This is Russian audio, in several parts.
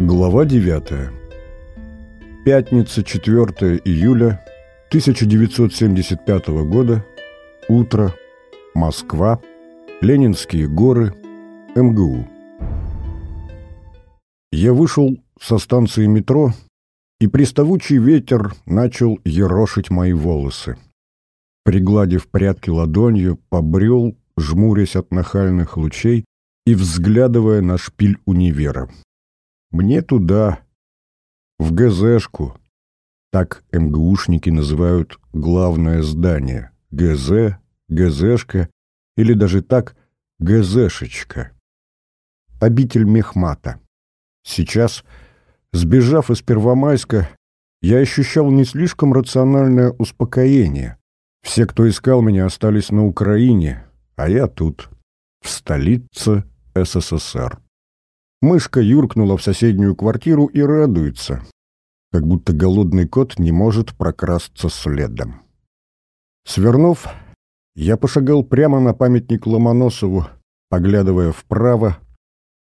Глава 9. Пятница, 4 июля 1975 года. Утро. Москва. Ленинские горы. МГУ. Я вышел со станции метро, и приставучий ветер начал ерошить мои волосы. Пригладив прядки ладонью, побрел, жмурясь от нахальных лучей и взглядывая на шпиль универа. Мне туда, в ГЗшку. Так МГУшники называют главное здание. ГЗ, ГЗшка или даже так ГЗшечка. Обитель Мехмата. Сейчас, сбежав из Первомайска, я ощущал не слишком рациональное успокоение. Все, кто искал меня, остались на Украине, а я тут, в столице СССР. Мышка юркнула в соседнюю квартиру и радуется, как будто голодный кот не может прокрасться следом. Свернув, я пошагал прямо на памятник Ломоносову, поглядывая вправо,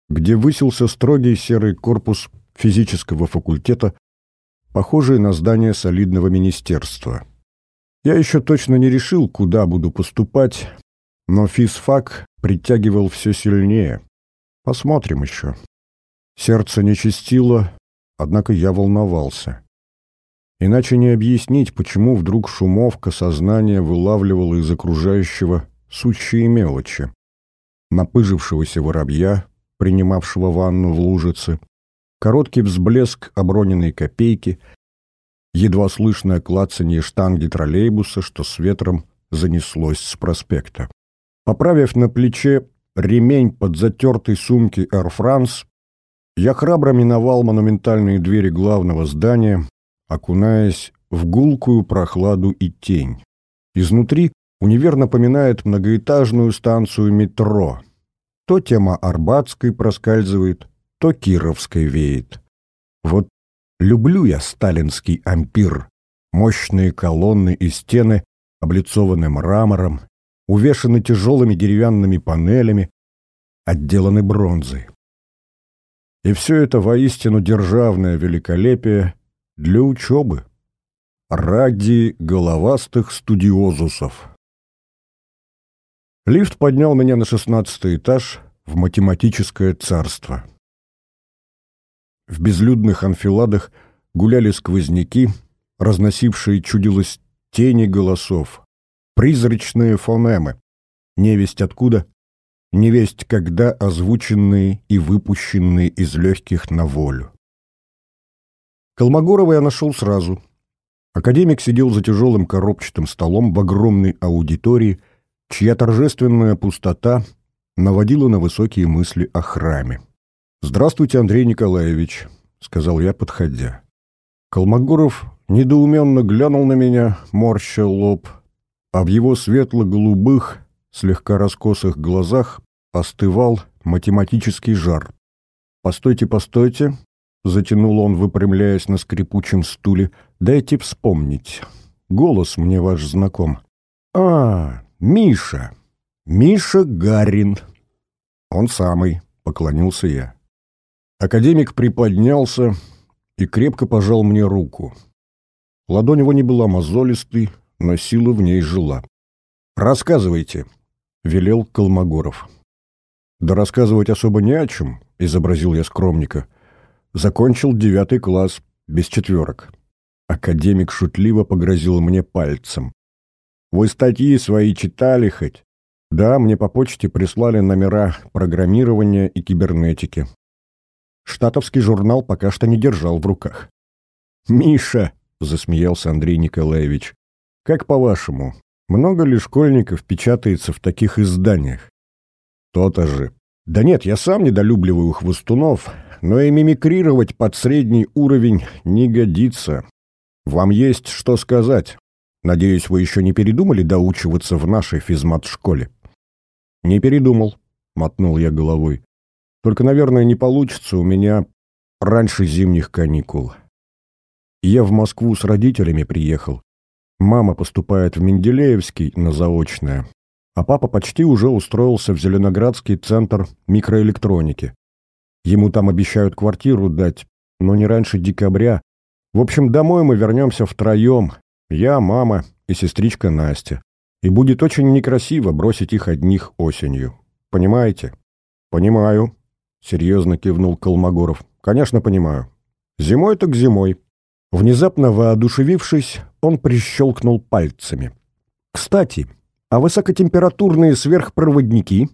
где высился строгий серый корпус физического факультета, похожий на здание солидного министерства. Я еще точно не решил, куда буду поступать, но физфак притягивал все сильнее. Посмотрим еще. Сердце не чистило, однако я волновался. Иначе не объяснить, почему вдруг шумовка сознания вылавливала из окружающего сущие мелочи. Напыжившегося воробья, принимавшего ванну в лужице, короткий взблеск оброненной копейки, едва слышное клацанье штанги троллейбуса, что с ветром занеслось с проспекта. Поправив на плече ремень под затертой сумки Air France, я храбро миновал монументальные двери главного здания, окунаясь в гулкую прохладу и тень. Изнутри универ напоминает многоэтажную станцию метро. То тема Арбатской проскальзывает, то Кировской веет. Вот люблю я сталинский ампир. Мощные колонны и стены, облицованы мрамором, увешаны тяжелыми деревянными панелями, отделаны бронзой. И все это воистину державное великолепие для учебы, ради головастых студиозусов. Лифт поднял меня на шестнадцатый этаж в математическое царство. В безлюдных анфиладах гуляли сквозняки, разносившие, чудилось, тени голосов, призрачные фонемы, невесть откуда, невесть когда озвученные и выпущенные из легких на волю. Колмогорова я нашел сразу. Академик сидел за тяжелым коробчатым столом в огромной аудитории, чья торжественная пустота наводила на высокие мысли о храме. «Здравствуйте, Андрей Николаевич», — сказал я, подходя. Колмогоров недоуменно глянул на меня, морща лоб, а в его светло-голубых, слегка раскосых глазах остывал математический жар. «Постойте, постойте», — затянул он, выпрямляясь на скрипучем стуле, — «дайте вспомнить. Голос мне ваш знаком». «А, Миша! Миша Гарин!» «Он самый», — поклонился я. Академик приподнялся и крепко пожал мне руку. Ладонь его не была мозолистой, но сила в ней жила. «Рассказывайте», — велел Колмогоров. «Да рассказывать особо не о чем», — изобразил я скромника. «Закончил девятый класс, без четверок». Академик шутливо погрозил мне пальцем. «Вы статьи свои читали хоть?» «Да, мне по почте прислали номера программирования и кибернетики». Штатовский журнал пока что не держал в руках. «Миша!» — засмеялся Андрей Николаевич. «Как по-вашему, много ли школьников печатается в таких изданиях?» То-то же. Да нет, я сам недолюбливаю хвостунов, но и мимикрировать под средний уровень не годится. Вам есть что сказать. Надеюсь, вы еще не передумали доучиваться в нашей физмат-школе? Не передумал, мотнул я головой. Только, наверное, не получится у меня раньше зимних каникул. Я в Москву с родителями приехал. Мама поступает в Менделеевский на заочное, а папа почти уже устроился в Зеленоградский центр микроэлектроники. Ему там обещают квартиру дать, но не раньше декабря. В общем, домой мы вернемся втроем. Я, мама и сестричка Настя. И будет очень некрасиво бросить их одних осенью. Понимаете? Понимаю, серьезно кивнул Колмогоров. Конечно, понимаю. Зимой так зимой. Внезапно воодушевившись, он прищелкнул пальцами. Кстати, а высокотемпературные сверхпроводники?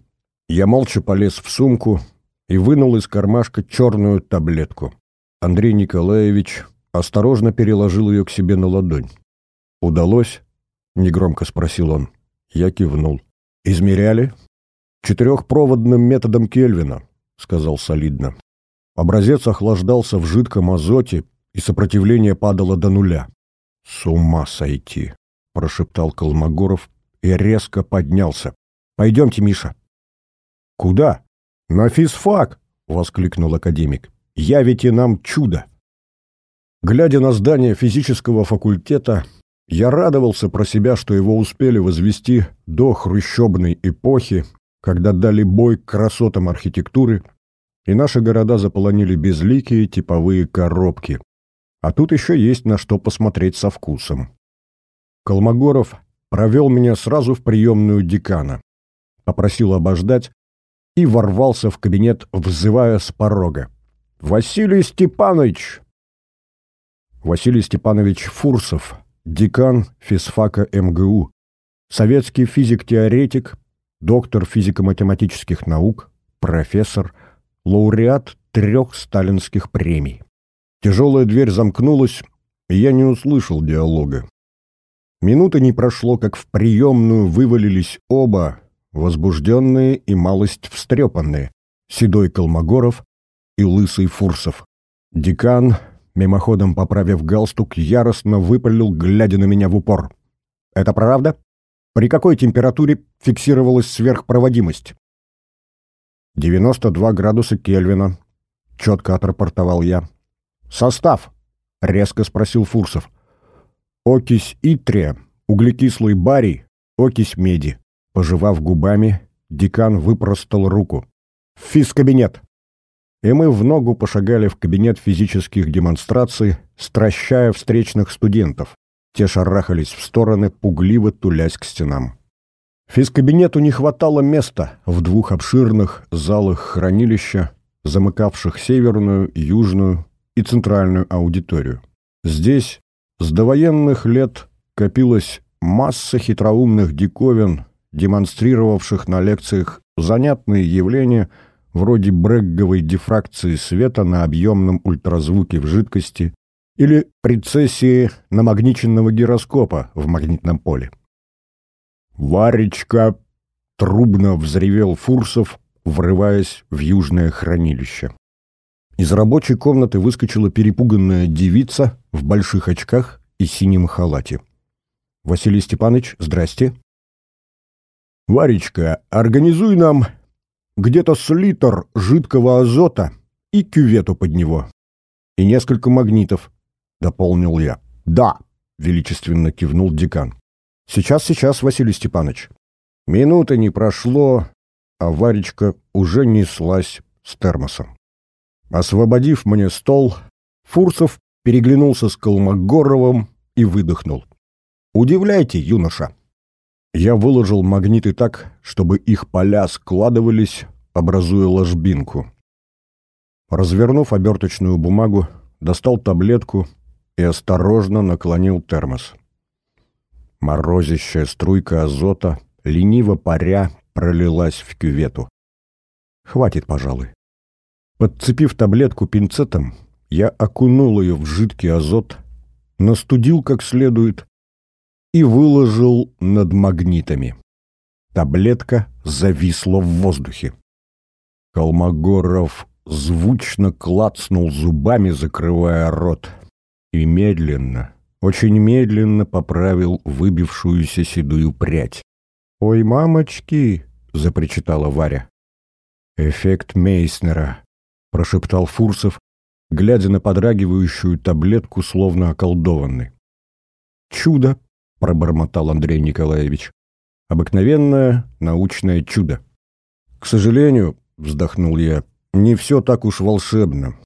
Я молча полез в сумку и вынул из кармашка черную таблетку. Андрей Николаевич осторожно переложил ее к себе на ладонь. «Удалось?» — негромко спросил он. Я кивнул. «Измеряли?» «Четырехпроводным методом Кельвина», — сказал солидно. Образец охлаждался в жидком азоте, и сопротивление падало до нуля. «С ума сойти!» — прошептал Колмогоров и резко поднялся. «Пойдемте, Миша». «Куда?» «На физфак!» — воскликнул академик. «Явите нам чудо!» Глядя на здание физического факультета, я радовался про себя, что его успели возвести до хрущебной эпохи, когда дали бой красотам архитектуры, и наши города заполонили безликие типовые коробки. А тут еще есть на что посмотреть со вкусом. Колмогоров провел меня сразу в приемную декана, попросил обождать и ворвался в кабинет, взывая с порога. «Василий Степанович!» Василий Степанович Фурсов, декан физфака МГУ, советский физик-теоретик, доктор физико-математических наук, профессор, лауреат трех сталинских премий. Тяжелая дверь замкнулась, и я не услышал диалога. Минуты не прошло, как в приемную вывалились оба, возбужденные и малость встрепанные, седой Колмогоров и лысый Фурсов. Декан, мимоходом поправив галстук, яростно выпалил, глядя на меня в упор. «Это правда?» При какой температуре фиксировалась сверхпроводимость? 92 градуса Кельвина, четко отрапортовал я. Состав? резко спросил Фурсов. Окись итрия, углекислый барий, окись меди. Пожевав губами, декан выпростал руку. Физкабинет. И мы в ногу пошагали в кабинет физических демонстраций, стращая встречных студентов. Те шарахались в стороны, пугливо тулясь к стенам. Физкабинету не хватало места в двух обширных залах хранилища, замыкавших северную, южную и центральную аудиторию. Здесь с довоенных лет копилась масса хитроумных диковин, демонстрировавших на лекциях занятные явления вроде брегговой дифракции света на объемном ультразвуке в жидкости или прецессии намагниченного гироскопа в магнитном поле. «Варечка!» — трубно взревел Фурсов, врываясь в южное хранилище. Из рабочей комнаты выскочила перепуганная девица в больших очках и синем халате. «Василий Степанович, здрасте!» «Варечка, организуй нам где-то с литр жидкого азота и кювету под него. И несколько магнитов, дополнил я. «Да», — величественно кивнул декан. «Сейчас, сейчас, Василий Степанович». Минуты не прошло, а Варечка уже неслась с термосом. Освободив мне стол, Фурсов переглянулся с Колмогоровым и выдохнул. «Удивляйте, юноша!» Я выложил магниты так, чтобы их поля складывались, образуя ложбинку. Развернув оберточную бумагу, достал таблетку и осторожно наклонил термос. Морозящая струйка азота, лениво паря, пролилась в кювету. Хватит, пожалуй. Подцепив таблетку пинцетом, я окунул ее в жидкий азот, настудил как следует и выложил над магнитами. Таблетка зависла в воздухе. Колмогоров звучно клацнул зубами, закрывая рот и медленно, очень медленно поправил выбившуюся седую прядь. «Ой, мамочки!» — запричитала Варя. «Эффект Мейснера», — прошептал Фурсов, глядя на подрагивающую таблетку, словно околдованный. «Чудо!» — пробормотал Андрей Николаевич. «Обыкновенное научное чудо». «К сожалению», — вздохнул я, не все так уж волшебно.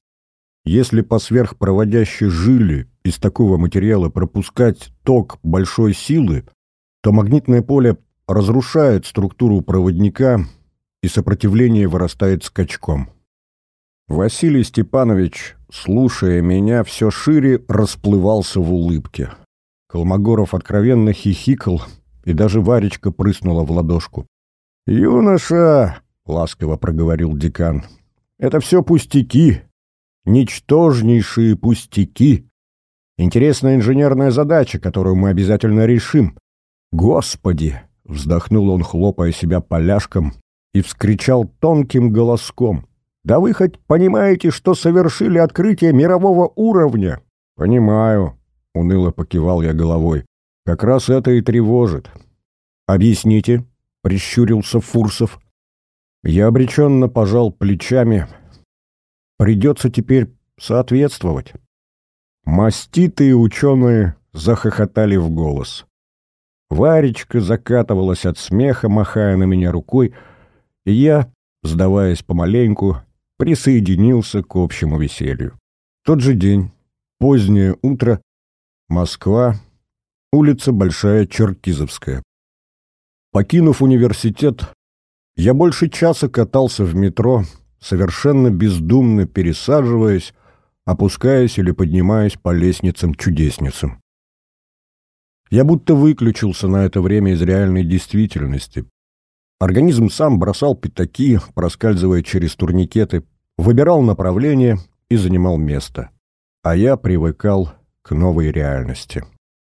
Если по сверхпроводящей жиле из такого материала пропускать ток большой силы, то магнитное поле разрушает структуру проводника, и сопротивление вырастает скачком. Василий Степанович, слушая меня, все шире расплывался в улыбке. Колмогоров откровенно хихикал, и даже Варечка прыснула в ладошку. «Юноша!» — ласково проговорил декан. «Это все пустяки, ничтожнейшие пустяки. Интересная инженерная задача, которую мы обязательно решим. Господи!» — вздохнул он, хлопая себя поляшком, и вскричал тонким голоском. «Да вы хоть понимаете, что совершили открытие мирового уровня?» «Понимаю», — уныло покивал я головой. «Как раз это и тревожит». «Объясните», — прищурился Фурсов. Я обреченно пожал плечами. «Придется теперь соответствовать». Маститые ученые захохотали в голос. Варечка закатывалась от смеха, махая на меня рукой, и я, сдаваясь помаленьку, присоединился к общему веселью. Тот же день, позднее утро, Москва, улица Большая Черкизовская. Покинув университет, я больше часа катался в метро, совершенно бездумно пересаживаясь, опускаясь или поднимаясь по лестницам-чудесницам. Я будто выключился на это время из реальной действительности, Организм сам бросал пятаки, проскальзывая через турникеты, выбирал направление и занимал место. А я привыкал к новой реальности.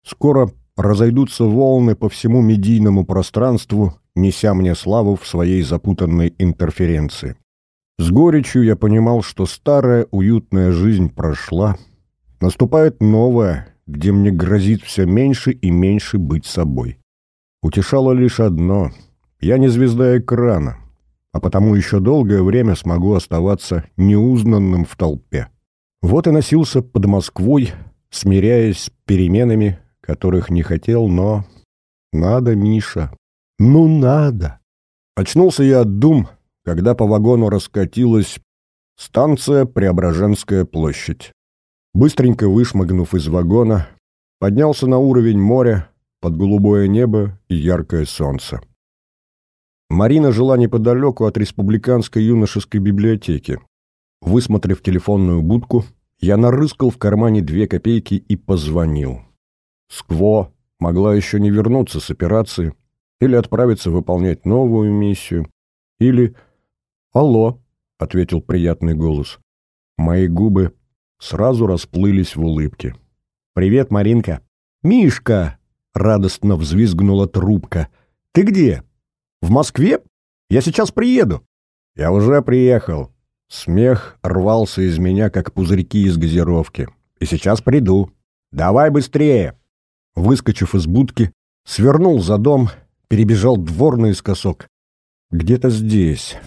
Скоро разойдутся волны по всему медийному пространству, неся мне славу в своей запутанной интерференции. С горечью я понимал, что старая уютная жизнь прошла. Наступает новая, где мне грозит все меньше и меньше быть собой. Утешало лишь одно — я не звезда экрана, а потому еще долгое время смогу оставаться неузнанным в толпе. Вот и носился под Москвой, смиряясь с переменами, которых не хотел, но... Надо, Миша. Ну, надо. Очнулся я от дум, когда по вагону раскатилась станция Преображенская площадь. Быстренько вышмыгнув из вагона, поднялся на уровень моря под голубое небо и яркое солнце. Марина жила неподалеку от Республиканской юношеской библиотеки. Высмотрев телефонную будку, я нарыскал в кармане две копейки и позвонил. Скво могла еще не вернуться с операции или отправиться выполнять новую миссию, или... «Алло», — ответил приятный голос. Мои губы сразу расплылись в улыбке. «Привет, Маринка!» «Мишка!» — радостно взвизгнула трубка. «Ты где?» В Москве? Я сейчас приеду. Я уже приехал. Смех рвался из меня, как пузырьки из газировки. И сейчас приду. Давай быстрее. Выскочив из будки, свернул за дом, перебежал двор наискосок. Где-то здесь.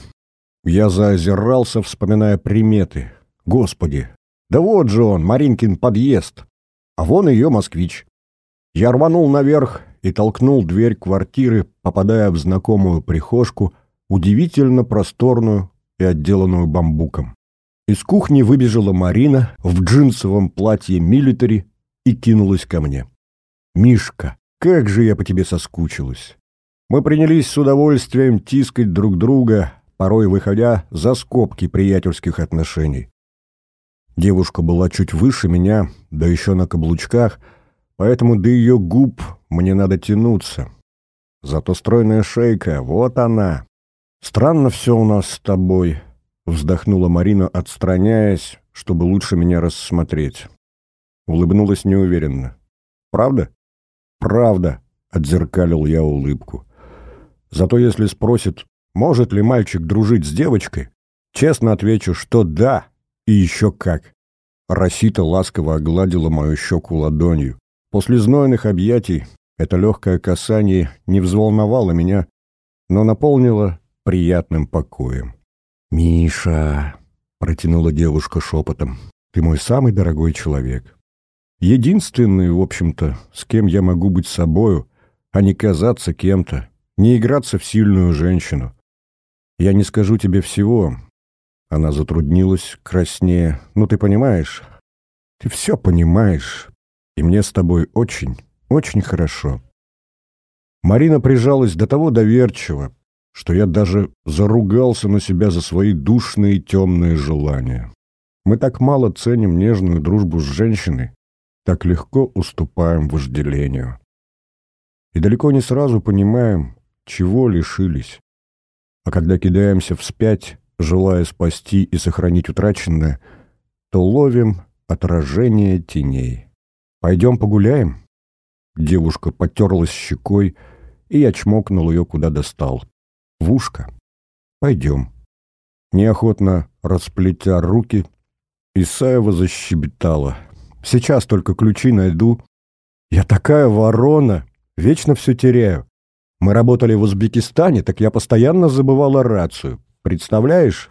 Я заозирался, вспоминая приметы. Господи, да вот же он, Маринкин подъезд. А вон ее москвич. Я рванул наверх и толкнул дверь квартиры, попадая в знакомую прихожку, удивительно просторную и отделанную бамбуком. Из кухни выбежала Марина в джинсовом платье милитари и кинулась ко мне. «Мишка, как же я по тебе соскучилась!» Мы принялись с удовольствием тискать друг друга, порой выходя за скобки приятельских отношений. Девушка была чуть выше меня, да еще на каблучках — поэтому до ее губ мне надо тянуться. Зато стройная шейка, вот она. Странно все у нас с тобой, вздохнула Марина, отстраняясь, чтобы лучше меня рассмотреть. Улыбнулась неуверенно. Правда? Правда, отзеркалил я улыбку. Зато если спросит, может ли мальчик дружить с девочкой, честно отвечу, что да, и еще как. Росита ласково огладила мою щеку ладонью. После знойных объятий это легкое касание не взволновало меня, но наполнило приятным покоем. «Миша!» — протянула девушка шепотом. «Ты мой самый дорогой человек. Единственный, в общем-то, с кем я могу быть собою, а не казаться кем-то, не играться в сильную женщину. Я не скажу тебе всего, Она затруднилась, краснее. «Ну, ты понимаешь? Ты все понимаешь. И мне с тобой очень, очень хорошо». Марина прижалась до того доверчиво, что я даже заругался на себя за свои душные темные желания. Мы так мало ценим нежную дружбу с женщиной, так легко уступаем вожделению. И далеко не сразу понимаем, чего лишились. А когда кидаемся вспять, желая спасти и сохранить утраченное, то ловим отражение теней. «Пойдем погуляем?» Девушка потерлась щекой, и я чмокнул ее, куда достал. «В ушко. Пойдем». Неохотно расплетя руки, Исаева защебетала. «Сейчас только ключи найду. Я такая ворона, вечно все теряю. Мы работали в Узбекистане, так я постоянно забывала рацию. Представляешь?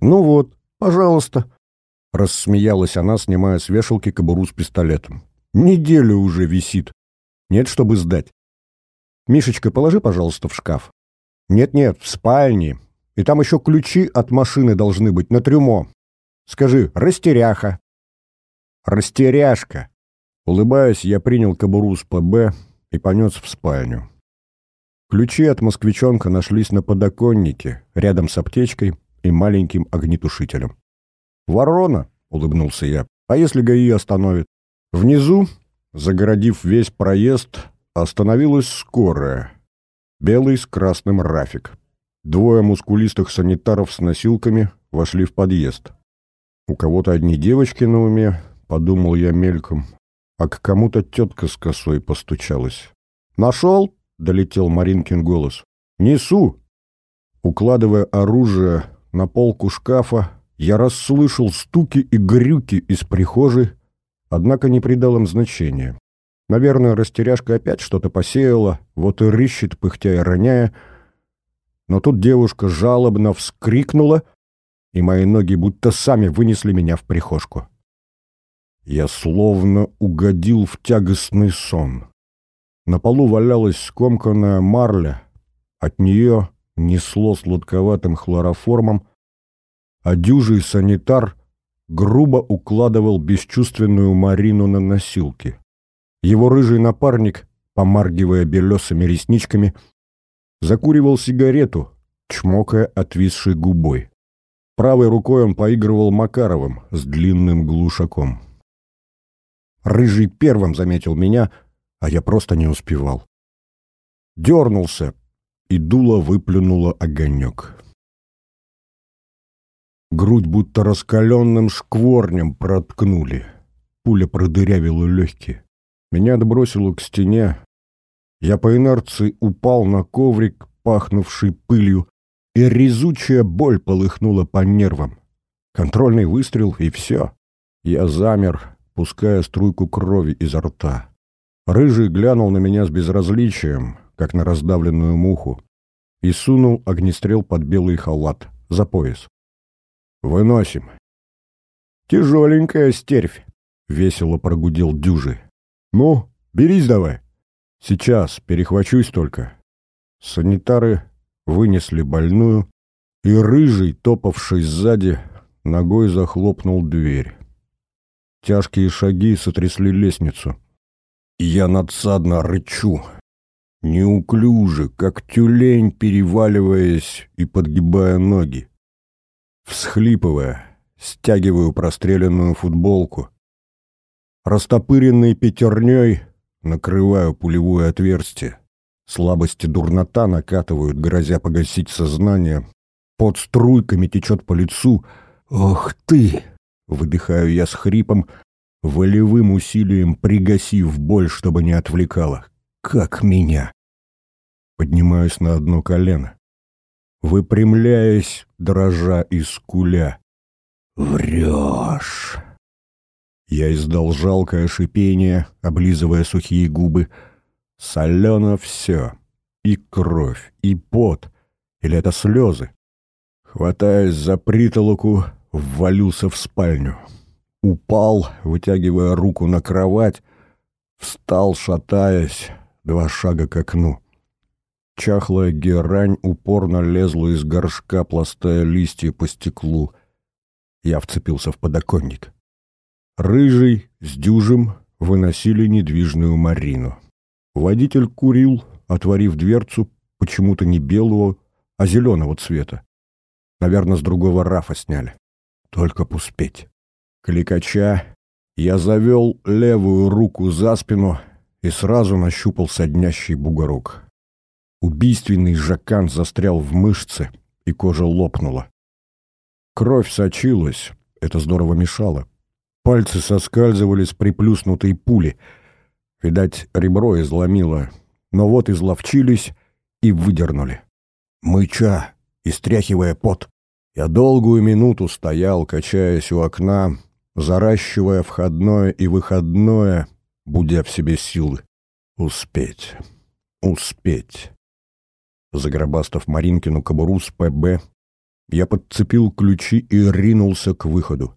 Ну вот, пожалуйста. Рассмеялась она, снимая с вешалки кобуру с пистолетом. Неделю уже висит. Нет, чтобы сдать. Мишечка, положи, пожалуйста, в шкаф. Нет-нет, в спальне. И там еще ключи от машины должны быть на трюмо. Скажи, растеряха. Растеряшка. Улыбаясь, я принял кобуру с ПБ и понес в спальню. Ключи от москвичонка нашлись на подоконнике, рядом с аптечкой и маленьким огнетушителем. «Ворона!» — улыбнулся я. «А если ГАИ остановит?» Внизу, загородив весь проезд, остановилась скорая. Белый с красным рафик. Двое мускулистых санитаров с носилками вошли в подъезд. У кого-то одни девочки на уме, подумал я мельком, а к кому-то тетка с косой постучалась. «Нашел?» — долетел Маринкин голос. «Несу!» Укладывая оружие на полку шкафа, я расслышал стуки и грюки из прихожей, однако не придал им значения. Наверное, растеряшка опять что-то посеяла, вот и рыщет, пыхтя и роняя. Но тут девушка жалобно вскрикнула, и мои ноги будто сами вынесли меня в прихожку. Я словно угодил в тягостный сон. На полу валялась скомканная марля, от нее несло сладковатым хлороформом, а дюжий санитар грубо укладывал бесчувственную Марину на носилки. Его рыжий напарник, помаргивая белесыми ресничками, закуривал сигарету, чмокая отвисшей губой. Правой рукой он поигрывал Макаровым с длинным глушаком. Рыжий первым заметил меня — а я просто не успевал. Дернулся, и дуло выплюнуло огонек. Грудь будто раскаленным шкворнем проткнули. Пуля продырявила легкие. Меня отбросило к стене. Я по инерции упал на коврик, пахнувший пылью, и резучая боль полыхнула по нервам. Контрольный выстрел, и все. Я замер, пуская струйку крови изо рта. Рыжий глянул на меня с безразличием, как на раздавленную муху, и сунул огнестрел под белый халат, за пояс. «Выносим». «Тяжеленькая стервь», — весело прогудел дюжи. «Ну, берись давай». «Сейчас, перехвачусь только». Санитары вынесли больную, и рыжий, топавший сзади, ногой захлопнул дверь. Тяжкие шаги сотрясли лестницу. Я надсадно рычу, неуклюже, как тюлень, переваливаясь и подгибая ноги. Всхлипывая, стягиваю простреленную футболку. Растопыренной пятерней накрываю пулевое отверстие. Слабость и дурнота накатывают, грозя погасить сознание. Под струйками течет по лицу. «Ох ты!» — выдыхаю я с хрипом, волевым усилием пригасив боль, чтобы не отвлекала. Как меня! Поднимаюсь на одно колено. Выпрямляясь, дрожа и скуля. «Врешь!» Я издал жалкое шипение, облизывая сухие губы. Солено все. И кровь, и пот. Или это слезы? Хватаясь за притолоку, ввалился в спальню. Упал, вытягивая руку на кровать, встал, шатаясь, два шага к окну. Чахлая герань упорно лезла из горшка, пластая листья по стеклу. Я вцепился в подоконник. Рыжий с дюжем выносили недвижную Марину. Водитель курил, отворив дверцу, почему-то не белого, а зеленого цвета. Наверное, с другого рафа сняли. Только б успеть. Кликача я завел левую руку за спину и сразу нащупал соднящий бугорок. Убийственный жакан застрял в мышце, и кожа лопнула. Кровь сочилась, это здорово мешало. Пальцы соскальзывали с приплюснутой пули. Видать, ребро изломило, но вот изловчились и выдернули. Мыча и стряхивая пот, я долгую минуту стоял, качаясь у окна, заращивая входное и выходное, будя в себе силы. Успеть, успеть. Загробастав Маринкину кобуру с ПБ, я подцепил ключи и ринулся к выходу.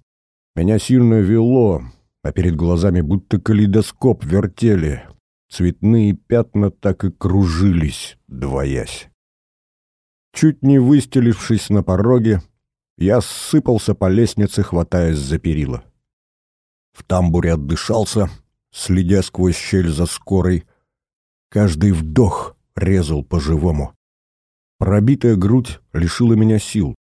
Меня сильно вело, а перед глазами будто калейдоскоп вертели. Цветные пятна так и кружились, двоясь. Чуть не выстелившись на пороге, я сыпался по лестнице, хватаясь за перила. В тамбуре отдышался, следя сквозь щель за скорой. Каждый вдох резал по-живому. Пробитая грудь лишила меня сил.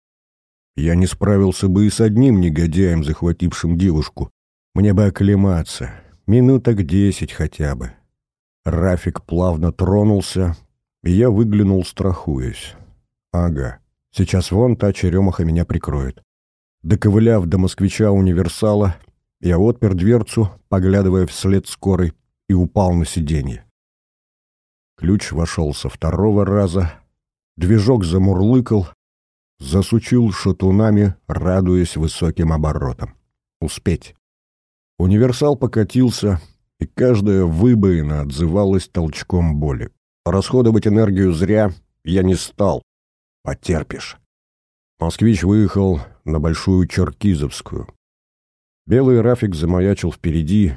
Я не справился бы и с одним негодяем, захватившим девушку. Мне бы оклематься. Минуток десять хотя бы. Рафик плавно тронулся, и я выглянул, страхуясь. Ага, сейчас вон та черемаха меня прикроет. Доковыляв до москвича-универсала, я отпер дверцу, поглядывая вслед скорой, и упал на сиденье. Ключ вошел со второго раза, движок замурлыкал, засучил шатунами, радуясь высоким оборотам. Успеть. Универсал покатился, и каждая выбоина отзывалась толчком боли. Расходовать энергию зря я не стал. Потерпишь. Москвич выехал на Большую Черкизовскую. Белый рафик замаячил впереди,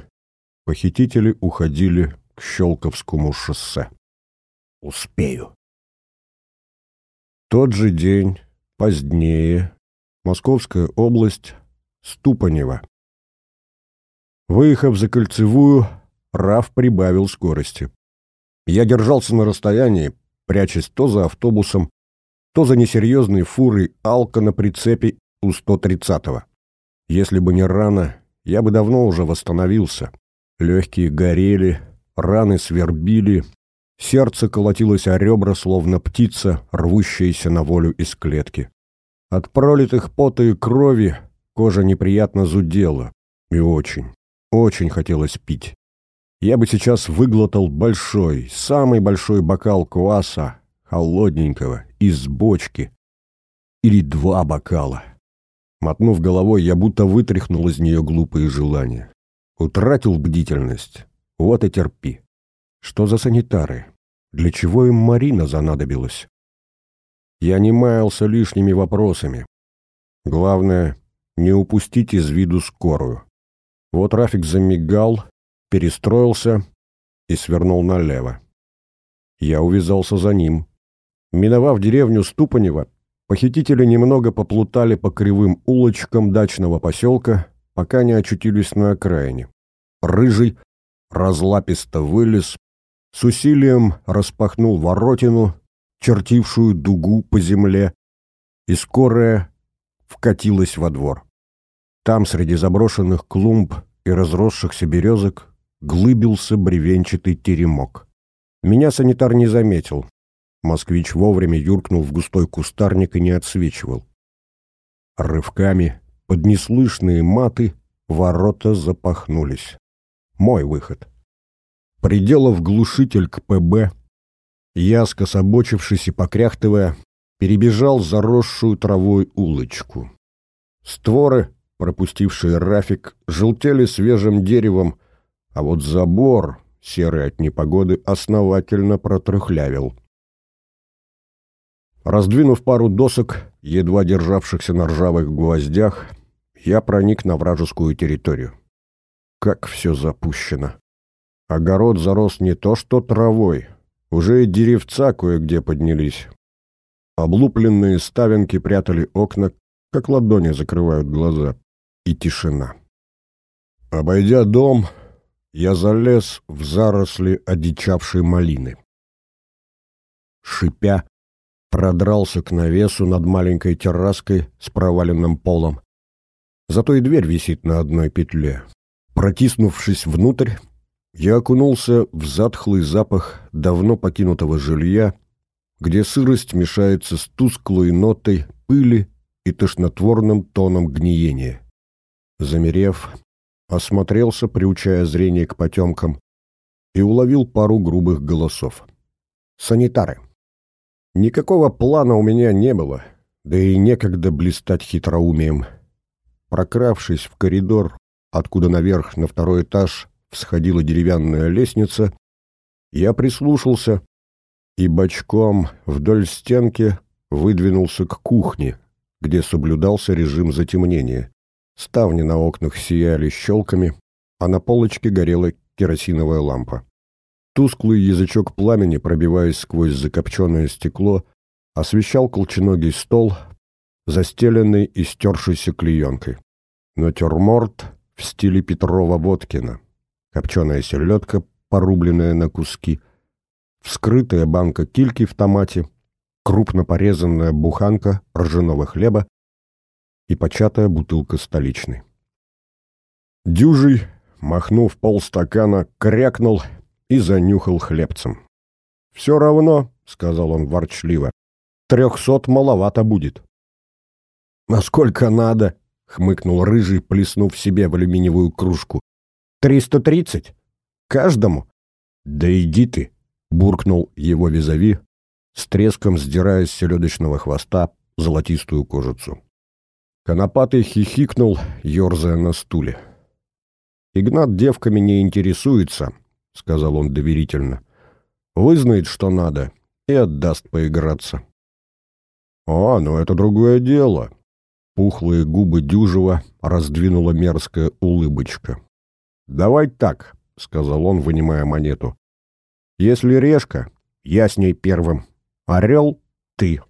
похитители уходили к Щелковскому шоссе. Успею. Тот же день Позднее. Московская область. Ступанева. Выехав за кольцевую, Раф прибавил скорости. Я держался на расстоянии, прячась то за автобусом, то за несерьезной фурой Алка на прицепе у 130-го. Если бы не рана, я бы давно уже восстановился. Легкие горели, раны свербили, Сердце колотилось о ребра, словно птица, рвущаяся на волю из клетки. От пролитых пота и крови кожа неприятно зудела. И очень, очень хотелось пить. Я бы сейчас выглотал большой, самый большой бокал кваса, холодненького, из бочки. Или два бокала. Мотнув головой, я будто вытряхнул из нее глупые желания. Утратил бдительность. Вот и терпи. Что за санитары? Для чего им Марина занадобилась? Я не маялся лишними вопросами. Главное, не упустить из виду скорую. Вот Рафик замигал, перестроился и свернул налево. Я увязался за ним. Миновав деревню Ступанева, похитители немного поплутали по кривым улочкам дачного поселка, пока не очутились на окраине. Рыжий разлаписто вылез, с усилием распахнул воротину, чертившую дугу по земле, и скорая вкатилась во двор. Там, среди заброшенных клумб и разросшихся березок, глыбился бревенчатый теремок. Меня санитар не заметил. Москвич вовремя юркнул в густой кустарник и не отсвечивал. Рывками, под неслышные маты, ворота запахнулись. Мой выход. Приделав глушитель к ПБ, я, скособочившись и покряхтывая, перебежал заросшую травой улочку. Створы, пропустившие рафик, желтели свежим деревом, а вот забор, серый от непогоды, основательно протрухлявил. Раздвинув пару досок, едва державшихся на ржавых гвоздях, я проник на вражескую территорию. Как все запущено. Огород зарос не то что травой, Уже и деревца кое-где поднялись. Облупленные ставенки прятали окна, как ладони закрывают глаза. И тишина. Обойдя дом, я залез в заросли одичавшей малины. Шипя, продрался к навесу над маленькой терраской с проваленным полом. Зато и дверь висит на одной петле. Протиснувшись внутрь, я окунулся в затхлый запах давно покинутого жилья, где сырость мешается с тусклой нотой пыли и тошнотворным тоном гниения. Замерев, осмотрелся, приучая зрение к потемкам, и уловил пару грубых голосов. «Санитары!» Никакого плана у меня не было, да и некогда блистать хитроумием. Прокравшись в коридор, откуда наверх на второй этаж всходила деревянная лестница, я прислушался и бочком вдоль стенки выдвинулся к кухне, где соблюдался режим затемнения. Ставни на окнах сияли щелками, а на полочке горела керосиновая лампа. Тусклый язычок пламени, пробиваясь сквозь закопченное стекло, освещал колченогий стол, застеленный и стершейся клеенкой. Натюрморт в стиле Петрова-Водкина. Копченая селедка, порубленная на куски, вскрытая банка кильки в томате, крупно порезанная буханка ржаного хлеба и початая бутылка столичной. Дюжий, махнув полстакана, крякнул и занюхал хлебцем. «Все равно», — сказал он ворчливо, — «трехсот маловато будет». «Насколько надо?» хмыкнул рыжий, плеснув себе в алюминиевую кружку. «Триста тридцать? Каждому?» «Да иди ты!» — буркнул его визави, с треском сдирая с селедочного хвоста золотистую кожицу. Конопатый хихикнул, ерзая на стуле. «Игнат девками не интересуется», — сказал он доверительно. «Вызнает, что надо, и отдаст поиграться». «А, ну это другое дело», Пухлые губы Дюжева раздвинула мерзкая улыбочка. «Давай так», — сказал он, вынимая монету. «Если решка, я с ней первым. Орел — ты».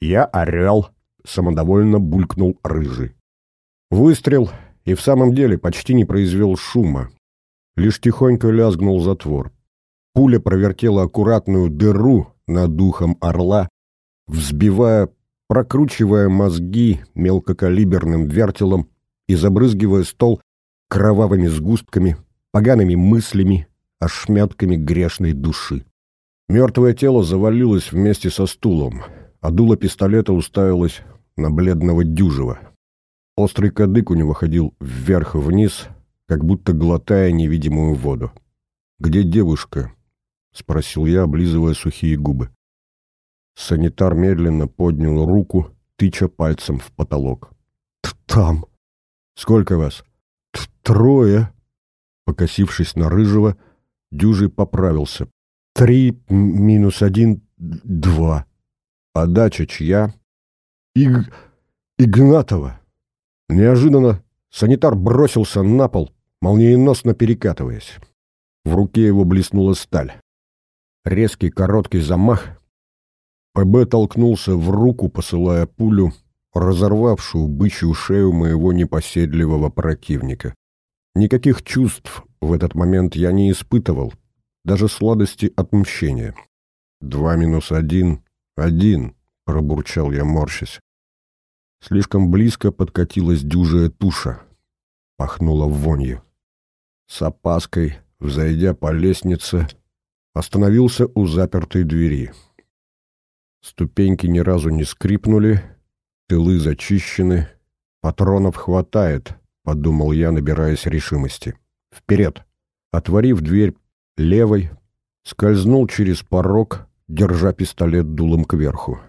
«Я орел», — самодовольно булькнул рыжий. Выстрел и в самом деле почти не произвел шума. Лишь тихонько лязгнул затвор. Пуля провертела аккуратную дыру над духом орла, взбивая прокручивая мозги мелкокалиберным вертелом и забрызгивая стол кровавыми сгустками, погаными мыслями, ошметками грешной души. Мертвое тело завалилось вместе со стулом, а дуло пистолета уставилось на бледного дюжего. Острый кадык у него ходил вверх-вниз, как будто глотая невидимую воду. «Где девушка?» — спросил я, облизывая сухие губы. Санитар медленно поднял руку, тыча пальцем в потолок. «Там!» «Сколько вас?» «Трое!» Покосившись на Рыжего, Дюжий поправился. «Три минус один — два». «А дача чья?» «Иг... Игнатова!» Неожиданно санитар бросился на пол, молниеносно перекатываясь. В руке его блеснула сталь. Резкий короткий замах, ПБ толкнулся в руку, посылая пулю, разорвавшую бычью шею моего непоседливого противника. Никаких чувств в этот момент я не испытывал, даже сладости отмщения. «Два минус один — один», — пробурчал я, морщась. Слишком близко подкатилась дюжая туша. Пахнула вонью. С опаской, взойдя по лестнице, остановился у запертой двери. Ступеньки ни разу не скрипнули, тылы зачищены, патронов хватает, подумал я, набираясь решимости. Вперед! Отворив дверь левой, скользнул через порог, держа пистолет дулом кверху.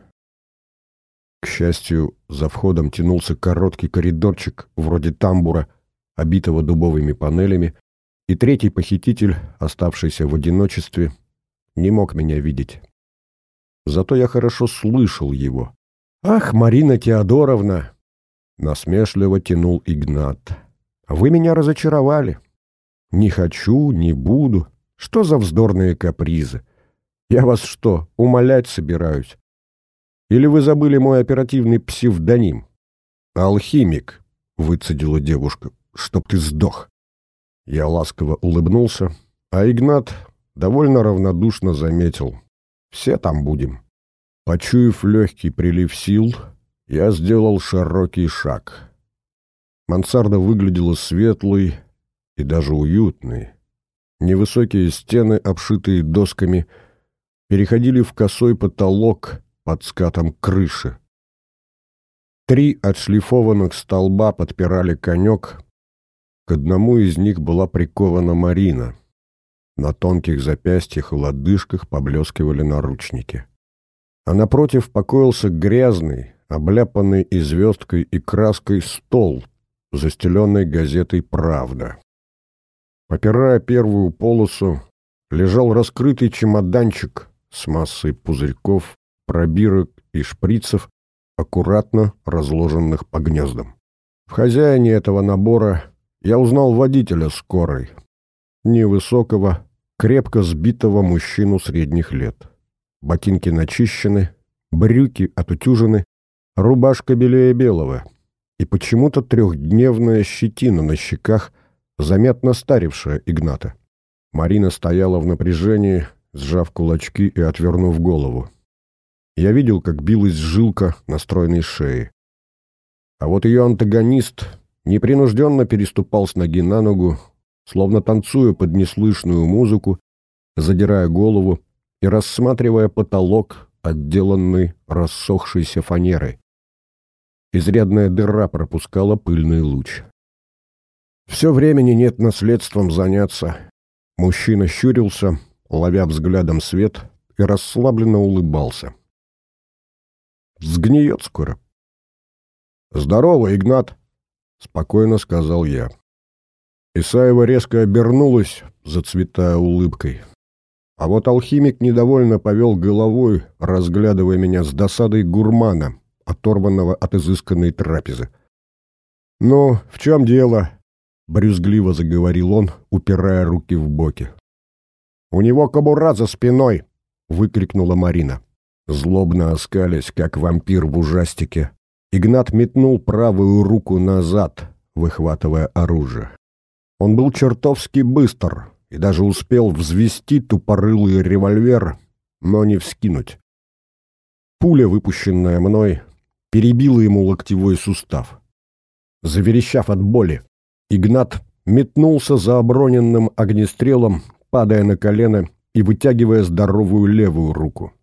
К счастью, за входом тянулся короткий коридорчик, вроде тамбура, обитого дубовыми панелями, и третий похититель, оставшийся в одиночестве, не мог меня видеть. Зато я хорошо слышал его. «Ах, Марина Теодоровна!» Насмешливо тянул Игнат. «Вы меня разочаровали. Не хочу, не буду. Что за вздорные капризы? Я вас что, умолять собираюсь? Или вы забыли мой оперативный псевдоним? Алхимик, выцедила девушка, чтоб ты сдох. Я ласково улыбнулся, а Игнат довольно равнодушно заметил. Все там будем. Почуяв легкий прилив сил, я сделал широкий шаг. Мансарда выглядела светлой и даже уютной. Невысокие стены, обшитые досками, переходили в косой потолок под скатом крыши. Три отшлифованных столба подпирали конек. К одному из них была прикована Марина. На тонких запястьях и лодыжках поблескивали наручники. А напротив покоился грязный, обляпанный и звездкой и краской стол, застеленный газетой «Правда». Попирая первую полосу, лежал раскрытый чемоданчик с массой пузырьков, пробирок и шприцев, аккуратно разложенных по гнездам. В хозяине этого набора я узнал водителя скорой, невысокого, крепко сбитого мужчину средних лет. Ботинки начищены, брюки отутюжены, рубашка белее белого и почему-то трехдневная щетина на щеках, заметно старившая Игната. Марина стояла в напряжении, сжав кулачки и отвернув голову. Я видел, как билась жилка на стройной шее. А вот ее антагонист непринужденно переступал с ноги на ногу, словно танцуя под неслышную музыку, задирая голову и рассматривая потолок, отделанный рассохшейся фанерой. Изрядная дыра пропускала пыльный луч. Все времени нет наследством заняться. Мужчина щурился, ловя взглядом свет, и расслабленно улыбался. Сгниет скоро. «Здорово, Игнат!» — спокойно сказал я. Исаева резко обернулась, зацветая улыбкой. А вот алхимик недовольно повел головой, разглядывая меня с досадой гурмана, оторванного от изысканной трапезы. «Ну, в чем дело?» — брюзгливо заговорил он, упирая руки в боки. «У него кобура за спиной!» — выкрикнула Марина. Злобно оскались, как вампир в ужастике, Игнат метнул правую руку назад, выхватывая оружие. Он был чертовски быстр и даже успел взвести тупорылый револьвер, но не вскинуть. Пуля, выпущенная мной, перебила ему локтевой сустав. Заверещав от боли, Игнат метнулся за оброненным огнестрелом, падая на колено и вытягивая здоровую левую руку.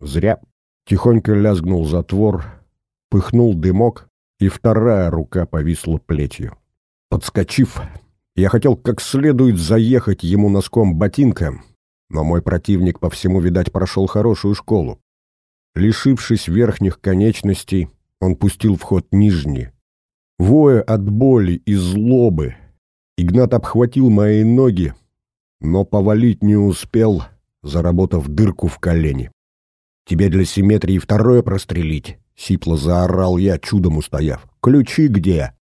Зря. Тихонько лязгнул затвор, пыхнул дымок, и вторая рука повисла плетью. Подскочив, я хотел как следует заехать ему носком ботинка, но мой противник по всему, видать, прошел хорошую школу. Лишившись верхних конечностей, он пустил в ход нижние. Воя от боли и злобы, Игнат обхватил мои ноги, но повалить не успел, заработав дырку в колени. «Тебе для симметрии второе прострелить?» — сипло заорал я, чудом устояв. «Ключи где?»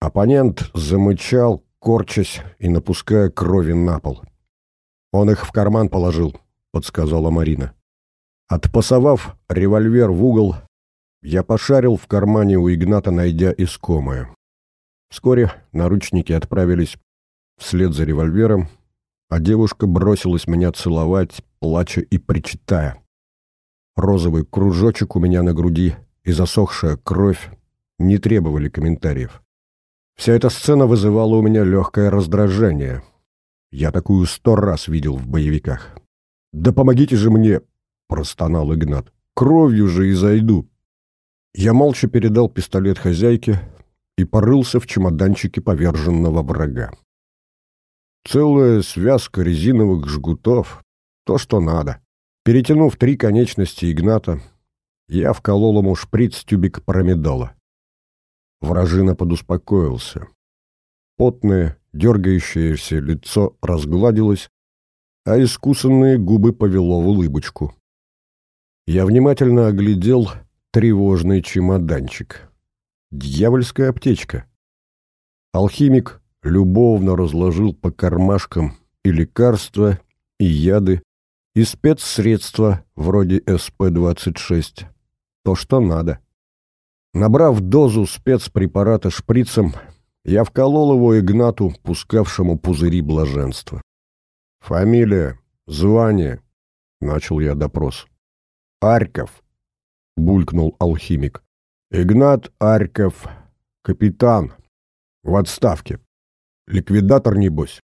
Оппонент замычал, корчась и напуская крови на пол. «Он их в карман положил», — подсказала Марина. Отпасовав револьвер в угол, я пошарил в кармане у Игната, найдя искомое. Вскоре наручники отправились вслед за револьвером, а девушка бросилась меня целовать, плача и причитая. Розовый кружочек у меня на груди и засохшая кровь не требовали комментариев. Вся эта сцена вызывала у меня легкое раздражение. Я такую сто раз видел в боевиках. «Да помогите же мне!» — простонал Игнат. «Кровью же и зайду!» Я молча передал пистолет хозяйке и порылся в чемоданчике поверженного врага. Целая связка резиновых жгутов — то, что надо. Перетянув три конечности Игната, я вколол ему шприц-тюбик промедола. Вражина подуспокоился. Потное, дергающееся лицо разгладилось, а искусанные губы повело в улыбочку. Я внимательно оглядел тревожный чемоданчик. Дьявольская аптечка. Алхимик любовно разложил по кармашкам и лекарства, и яды, и спецсредства вроде СП-26. То, что надо. Набрав дозу спецпрепарата шприцем, я вколол его Игнату, пускавшему пузыри блаженства. «Фамилия, звание», — начал я допрос. «Арьков», — булькнул алхимик. «Игнат Арьков, капитан, в отставке. Ликвидатор, небось?»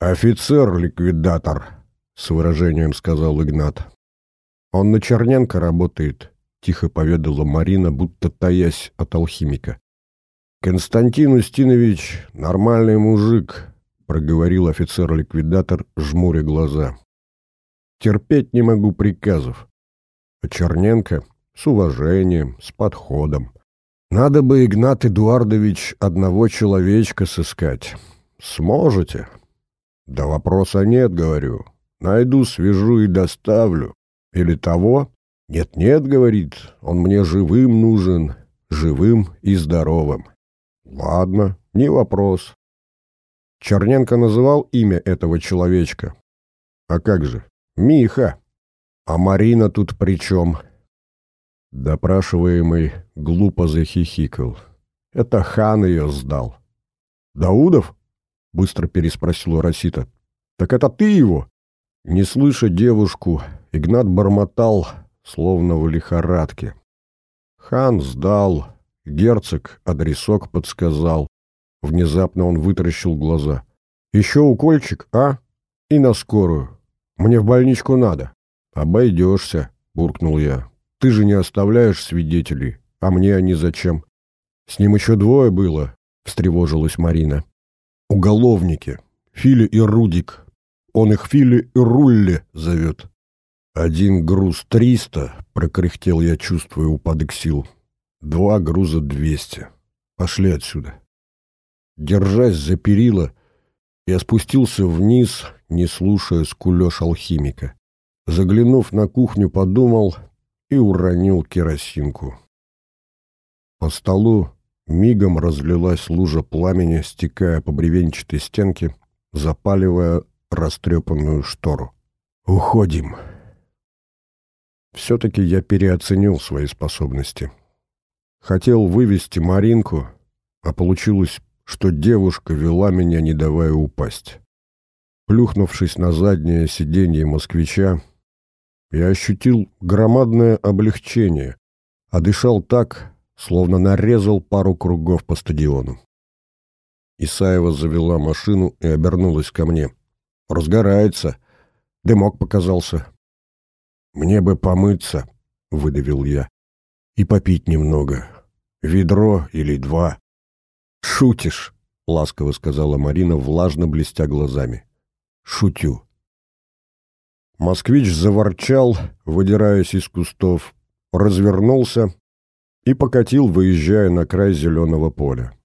«Офицер-ликвидатор», — с выражением сказал Игнат. «Он на Черненко работает», — тихо поведала Марина, будто таясь от алхимика. «Константин Устинович — нормальный мужик», — проговорил офицер-ликвидатор, жмуря глаза. «Терпеть не могу приказов. А Черненко с уважением, с подходом. Надо бы, Игнат Эдуардович, одного человечка сыскать. Сможете?» Да вопроса нет, говорю. Найду, свяжу и доставлю. Или того? Нет-нет, говорит, он мне живым нужен, живым и здоровым. Ладно, не вопрос. Черненко называл имя этого человечка. А как же? Миха. А Марина тут при чем? Допрашиваемый глупо захихикал. Это хан ее сдал. Даудов? — быстро переспросила Росита. «Так это ты его?» Не слыша девушку, Игнат бормотал, словно в лихорадке. Хан сдал, герцог адресок подсказал. Внезапно он вытаращил глаза. «Еще укольчик, а? И на скорую. Мне в больничку надо». «Обойдешься», — буркнул я. «Ты же не оставляешь свидетелей, а мне они зачем?» «С ним еще двое было», — встревожилась Марина. Уголовники. Фили и Рудик. Он их Фили и Рулли зовет. Один груз триста, прокряхтел я, чувствуя упадок сил. Два груза двести. Пошли отсюда. Держась за перила, я спустился вниз, не слушая скулёж алхимика. Заглянув на кухню, подумал и уронил керосинку. По столу Мигом разлилась лужа пламени, стекая по бревенчатой стенке, запаливая растрепанную штору. «Уходим!» Все-таки я переоценил свои способности. Хотел вывести Маринку, а получилось, что девушка вела меня, не давая упасть. Плюхнувшись на заднее сиденье москвича, я ощутил громадное облегчение, а дышал так, словно нарезал пару кругов по стадиону. Исаева завела машину и обернулась ко мне. «Разгорается. Дымок показался». «Мне бы помыться», — выдавил я. «И попить немного. Ведро или два». «Шутишь», — ласково сказала Марина, влажно блестя глазами. «Шутю». Москвич заворчал, выдираясь из кустов, развернулся и покатил, выезжая на край зеленого поля.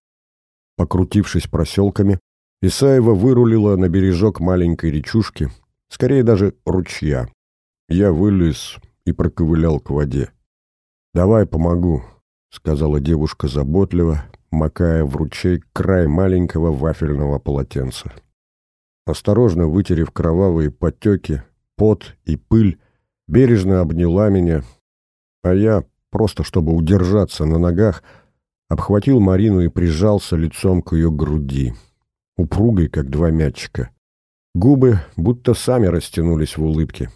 Покрутившись проселками, Исаева вырулила на бережок маленькой речушки, скорее даже ручья. Я вылез и проковылял к воде. «Давай помогу», — сказала девушка заботливо, макая в ручей край маленького вафельного полотенца. Осторожно вытерев кровавые потеки, пот и пыль, бережно обняла меня, а я, просто чтобы удержаться на ногах, обхватил Марину и прижался лицом к ее груди, упругой, как два мячика. Губы будто сами растянулись в улыбке.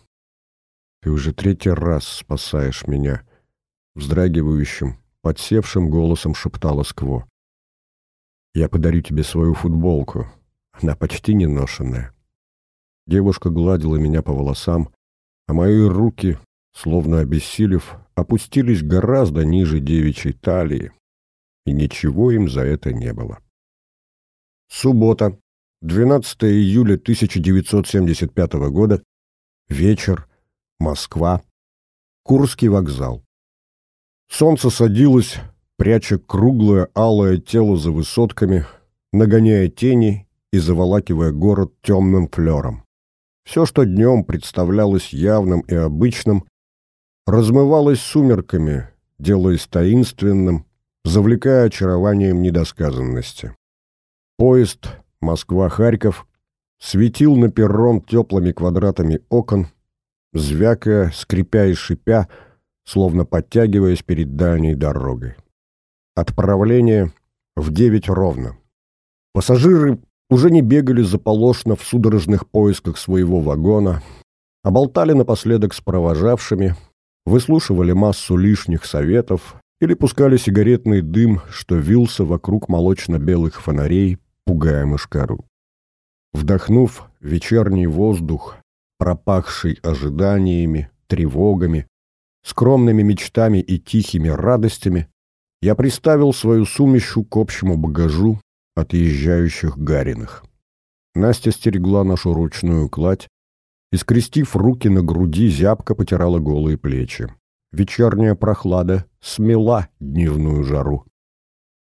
«Ты уже третий раз спасаешь меня», — вздрагивающим, подсевшим голосом шептала Скво. «Я подарю тебе свою футболку. Она почти не ношенная». Девушка гладила меня по волосам, а мои руки, словно обессилев, опустились гораздо ниже девичьей талии, и ничего им за это не было. Суббота, 12 июля 1975 года, вечер, Москва, Курский вокзал. Солнце садилось, пряча круглое алое тело за высотками, нагоняя тени и заволакивая город темным флером. Все, что днем представлялось явным и обычным, размывалась сумерками, делаясь таинственным, завлекая очарованием недосказанности. Поезд Москва-Харьков светил на перрон теплыми квадратами окон, звякая, скрипя и шипя, словно подтягиваясь перед дальней дорогой. Отправление в девять ровно. Пассажиры уже не бегали заполошно в судорожных поисках своего вагона, а болтали напоследок с провожавшими, выслушивали массу лишних советов или пускали сигаретный дым, что вился вокруг молочно-белых фонарей, пугая мышкару. Вдохнув вечерний воздух, пропахший ожиданиями, тревогами, скромными мечтами и тихими радостями, я приставил свою сумищу к общему багажу отъезжающих Гариных. Настя стерегла нашу ручную кладь и, скрестив руки на груди, зябко потирала голые плечи. Вечерняя прохлада смела дневную жару.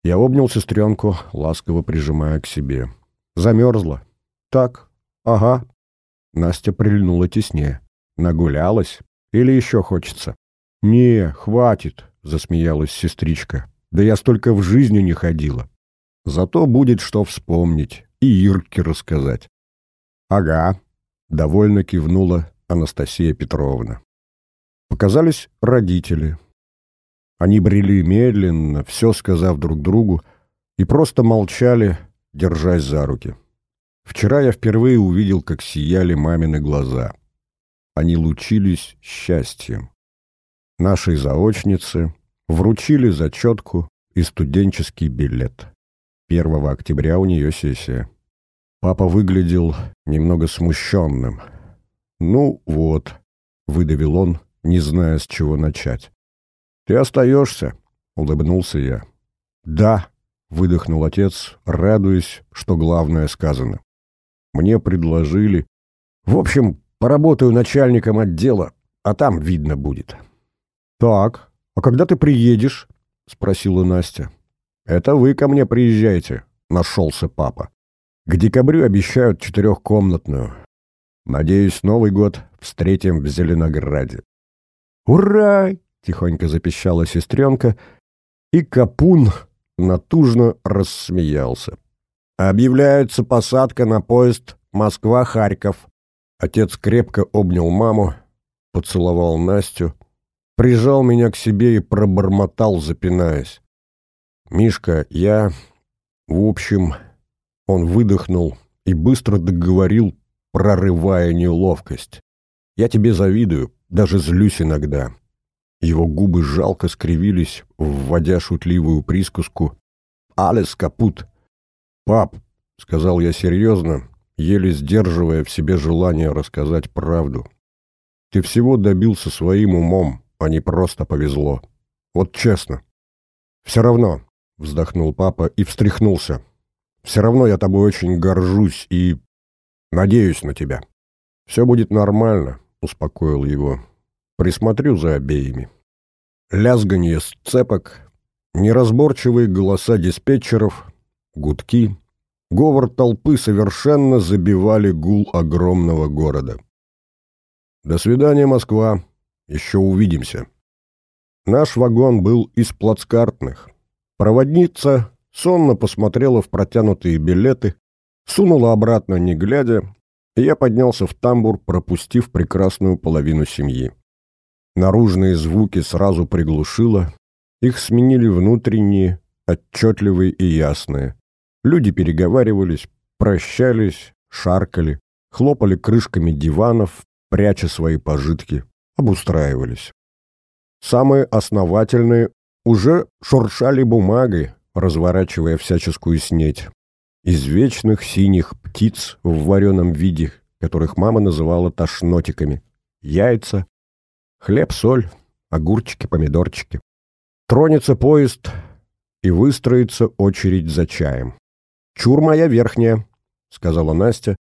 Я обнял сестренку, ласково прижимая к себе. Замерзла. Так, ага. Настя прильнула теснее. Нагулялась? Или еще хочется? Не, хватит, засмеялась сестричка. Да я столько в жизни не ходила. Зато будет что вспомнить и Ирке рассказать. Ага, довольно кивнула Анастасия Петровна. Показались родители. Они брели медленно, все сказав друг другу, и просто молчали, держась за руки. Вчера я впервые увидел, как сияли мамины глаза. Они лучились счастьем. Нашей заочнице вручили зачетку и студенческий билет. 1 октября у нее сессия. Папа выглядел немного смущенным. «Ну вот», — выдавил он, не зная, с чего начать. «Ты остаешься?» — улыбнулся я. «Да», — выдохнул отец, радуясь, что главное сказано. Мне предложили. В общем, поработаю начальником отдела, а там видно будет. Так, а когда ты приедешь? Спросила Настя. Это вы ко мне приезжаете, нашелся папа. К декабрю обещают четырехкомнатную. Надеюсь, Новый год встретим в Зеленограде. «Ура!» — тихонько запищала сестренка, и Капун натужно рассмеялся. Объявляется посадка на поезд Москва-Харьков. Отец крепко обнял маму, поцеловал Настю, прижал меня к себе и пробормотал, запинаясь. «Мишка, я... В общем...» Он выдохнул и быстро договорил, прорывая неловкость. «Я тебе завидую, даже злюсь иногда». Его губы жалко скривились, вводя шутливую присказку «Алес капут!» «Пап», — сказал я серьезно, еле сдерживая в себе желание рассказать правду, — «ты всего добился своим умом, а не просто повезло. Вот честно». «Все равно», — вздохнул папа и встряхнулся, — «все равно я тобой очень горжусь и надеюсь на тебя». «Все будет нормально», — успокоил его. «Присмотрю за обеими». Лязганье сцепок, неразборчивые голоса диспетчеров — гудки, говор толпы совершенно забивали гул огромного города. «До свидания, Москва. Еще увидимся». Наш вагон был из плацкартных. Проводница сонно посмотрела в протянутые билеты, сунула обратно, не глядя, и я поднялся в тамбур, пропустив прекрасную половину семьи. Наружные звуки сразу приглушило, их сменили внутренние, отчетливые и ясные. Люди переговаривались, прощались, шаркали, хлопали крышками диванов, пряча свои пожитки, обустраивались. Самые основательные уже шуршали бумагой, разворачивая всяческую снеть. Из вечных синих птиц в вареном виде, которых мама называла тошнотиками, яйца, хлеб-соль, огурчики, помидорчики. Тронется поезд, и выстроится очередь за чаем. «Чур моя верхняя», — сказала Настя,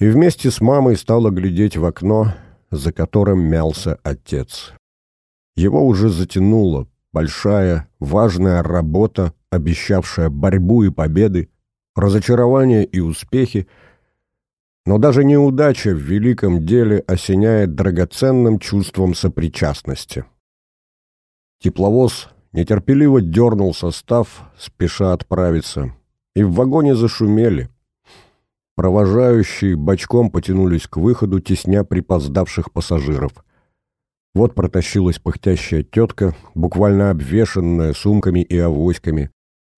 и вместе с мамой стала глядеть в окно, за которым мялся отец. Его уже затянуло, большая, важная работа, обещавшая борьбу и победы, разочарование и успехи, но даже неудача в великом деле осеняет драгоценным чувством сопричастности. Тепловоз нетерпеливо дернул состав, спеша отправиться — и в вагоне зашумели. провожающие бочком потянулись к выходу, тесня припоздавших пассажиров. Вот протащилась пыхтящая тетка, буквально обвешанная сумками и авоськами.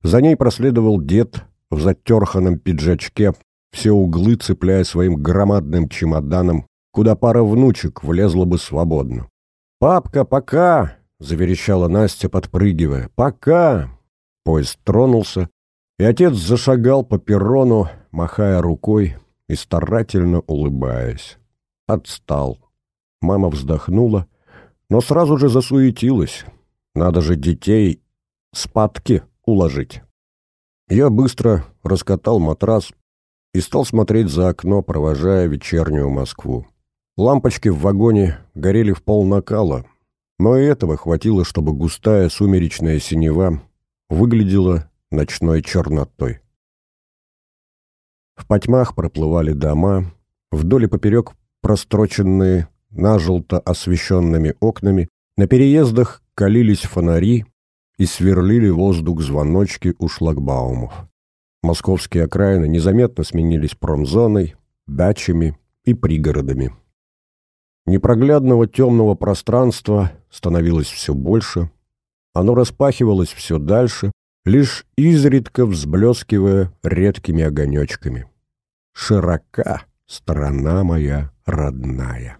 За ней проследовал дед в затерханном пиджачке, все углы цепляя своим громадным чемоданом, куда пара внучек влезла бы свободно. «Папка, пока!» — заверещала Настя, подпрыгивая. «Пока!» Поезд тронулся, и отец зашагал по перрону, махая рукой и старательно улыбаясь. Отстал. Мама вздохнула, но сразу же засуетилась. Надо же детей спадки уложить. Я быстро раскатал матрас и стал смотреть за окно, провожая вечернюю Москву. Лампочки в вагоне горели в пол накала, но и этого хватило, чтобы густая сумеречная синева выглядела ночной чернотой. В потьмах проплывали дома, вдоль и поперек простроченные нажелто освещенными окнами, на переездах калились фонари и сверлили воздух звоночки у шлагбаумов. Московские окраины незаметно сменились промзоной, дачами и пригородами. Непроглядного темного пространства становилось все больше, оно распахивалось все дальше, лишь изредка взблескивая редкими огонечками. Широка страна моя родная.